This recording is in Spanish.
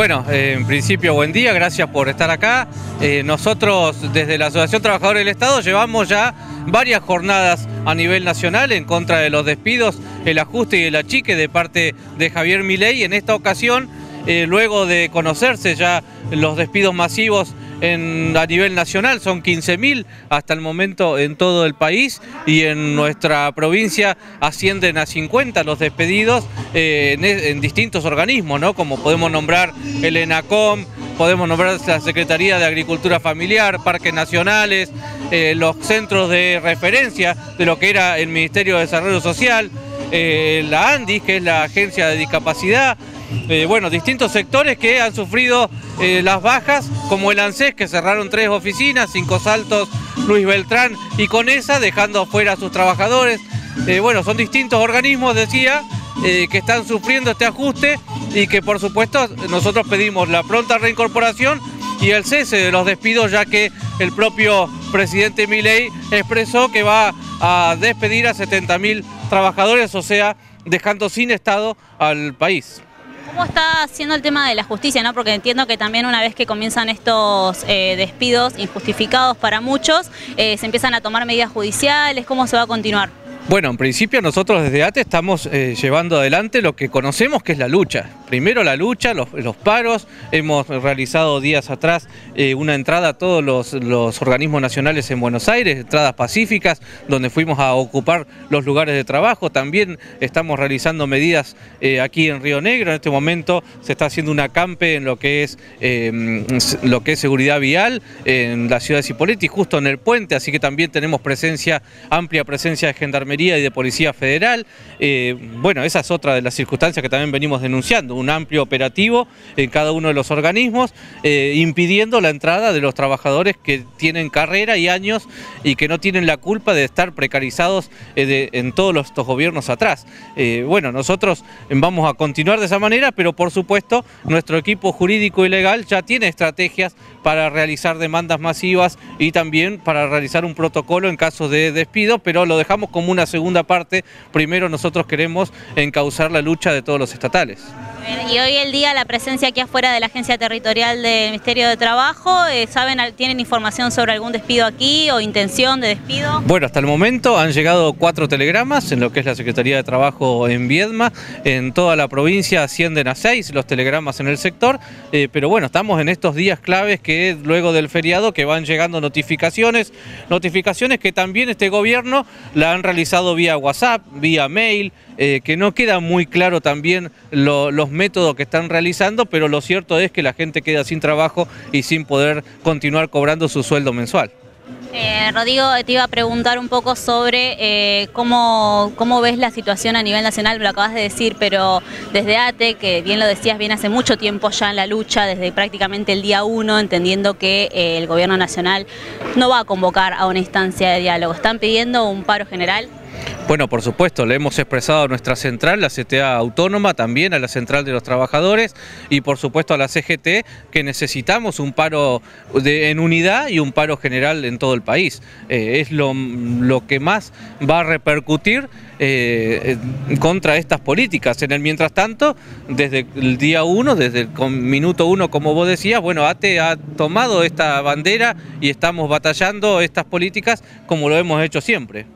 Bueno, eh, en principio buen día, gracias por estar acá. Eh, nosotros desde la Asociación Trabajadores del Estado llevamos ya varias jornadas a nivel nacional en contra de los despidos, el ajuste y el achique de parte de Javier Milei. En esta ocasión, eh, luego de conocerse ya los despidos masivos a nivel nacional, son 15.000 hasta el momento en todo el país y en nuestra provincia ascienden a 50 los despedidos eh, en, distintos organismos, ¿no? como podemos nombrar el ENACOM, podemos nombrar la Secretaría de Agricultura Familiar, Parques Nacionales, eh, los centros de referencia de lo que era el Ministerio de Desarrollo Social, eh, la ANDIS, que es la Agencia de Discapacidad, bueno, distintos sectores que han sufrido eh, las bajas, como el ANSES, que cerraron tres oficinas, Cinco Saltos, Luis Beltrán, y con esa dejando afuera a sus trabajadores. Eh, bueno, son distintos organismos, decía, eh, que están sufriendo este ajuste y que por supuesto nosotros pedimos la pronta reincorporación y el cese de los despidos, ya que el propio presidente Milei expresó que va a despedir a 70.000 trabajadores, o sea, dejando sin Estado al país. ¿Cómo está haciendo el tema de la justicia? ¿no? Porque entiendo que también una vez que comienzan estos eh, despidos injustificados para muchos, eh, se empiezan a tomar medidas judiciales. ¿Cómo se va a continuar? Bueno, en principio nosotros desde ATE estamos eh, llevando adelante lo que conocemos que es la lucha. Primero la lucha, los, paros, hemos realizado días atrás eh, una entrada a todos los, organismos nacionales en Buenos Aires, entradas pacíficas, donde fuimos a ocupar los lugares de trabajo. También estamos realizando medidas eh, aquí en Río Negro, en este momento se está haciendo una campe en lo que es, lo que es seguridad vial en la ciudad de Cipolletti, justo en el puente, así que también tenemos presencia, amplia presencia de gendarmería y de Policía Federal. Eh, bueno, esa es otra de las circunstancias que también venimos denunciando, un amplio operativo en cada uno de los organismos, eh, impidiendo la entrada de los trabajadores que tienen carrera y años y que no tienen la culpa de estar precarizados eh, en todos estos gobiernos atrás. bueno, nosotros vamos a continuar de esa manera, pero por supuesto nuestro equipo jurídico y legal ya tiene estrategias para realizar demandas masivas y también para realizar un protocolo en caso de despido, pero lo dejamos como una segunda parte, primero nosotros queremos encauzar la lucha de todos los estatales. Y hoy el día la presencia aquí afuera de la Agencia Territorial del Ministerio de Trabajo, eh, ¿saben, tienen información sobre algún despido aquí o intención de despido? Bueno, hasta el momento han llegado cuatro telegramas en lo que es la Secretaría de Trabajo en Viedma, en toda la provincia ascienden a seis los telegramas en el sector, eh, pero bueno, estamos en estos días claves que luego del feriado que van llegando notificaciones, notificaciones que también este gobierno la han realizado vía WhatsApp, vía mail, eh, que no queda muy claro también los métodos que están realizando, pero lo cierto es que la gente queda sin trabajo y sin poder continuar cobrando su sueldo mensual. Eh, Rodrigo, te iba a preguntar un poco sobre eh, cómo, cómo, ves la situación a nivel nacional, lo acabas de decir, pero desde ATE, que bien lo decías, viene hace mucho tiempo ya en la lucha, desde prácticamente el día uno, entendiendo que el gobierno nacional no va a convocar a una instancia de diálogo. ¿Están pidiendo un paro general? Bueno, por supuesto, le hemos expresado a nuestra central, la CTA Autónoma, también a la Central de los Trabajadores y por supuesto a la CGT, que necesitamos un paro en unidad y un paro general en todo el país. Eh, es lo, que más va a repercutir eh, contra estas políticas. En el mientras tanto, desde el día uno, desde el minuto uno, como vos decías, bueno, ATE ha tomado esta bandera y estamos batallando estas políticas como lo hemos hecho siempre.